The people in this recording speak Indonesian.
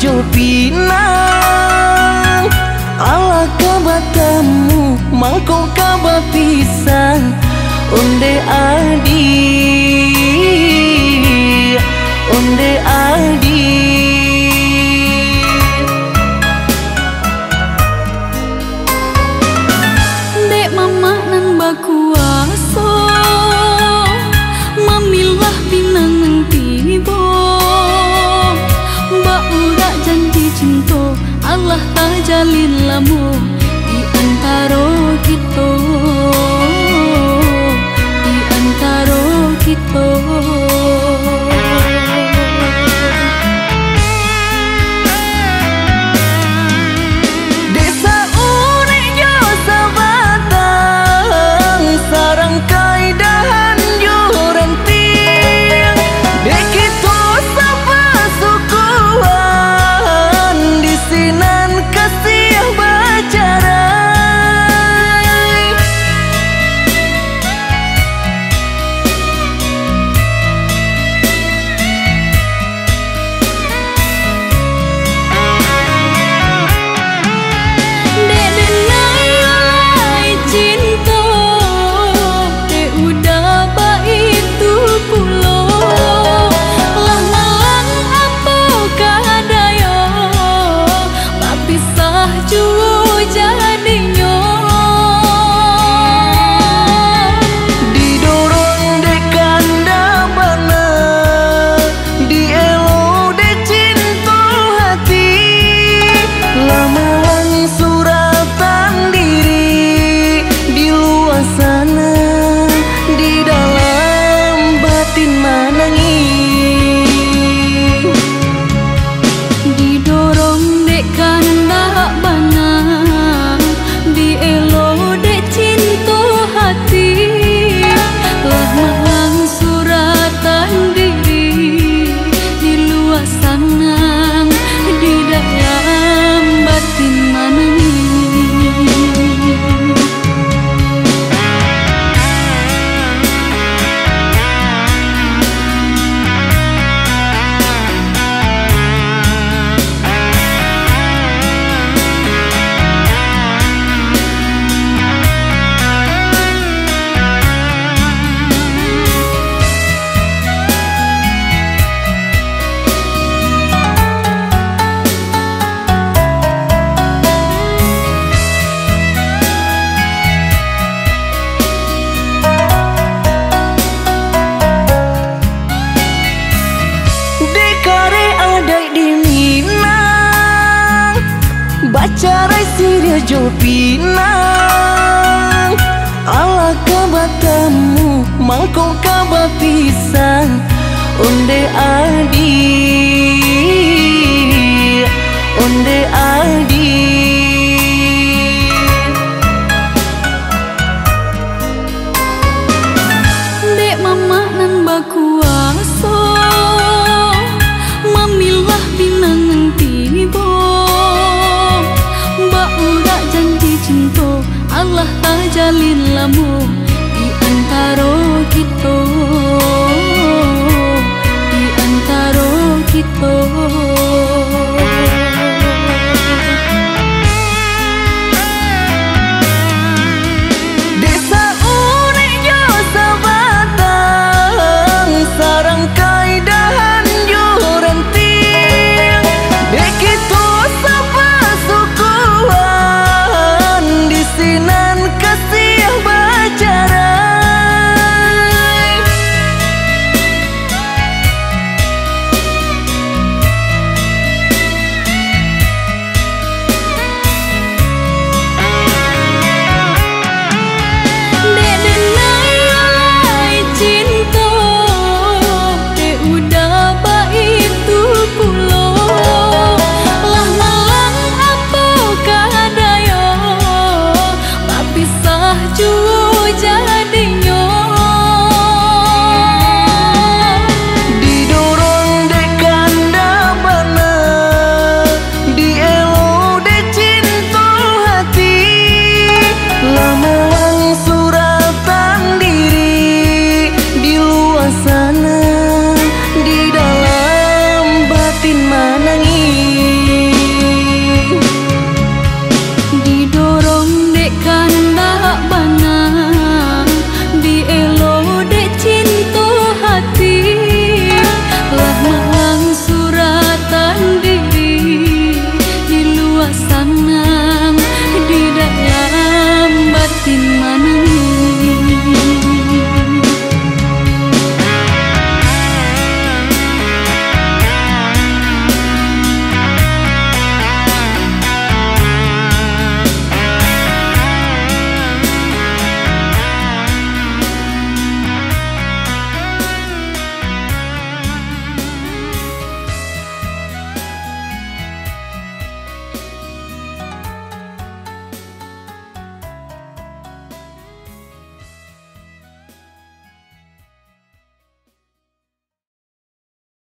jo pinang. Ala kabatamu mangko kaba pisang Onde adi mo di antaro kita di antaro kita. Bacarai siria jo pinang. Ala kabatamu mangko kaba pisang Onde adi Onde adi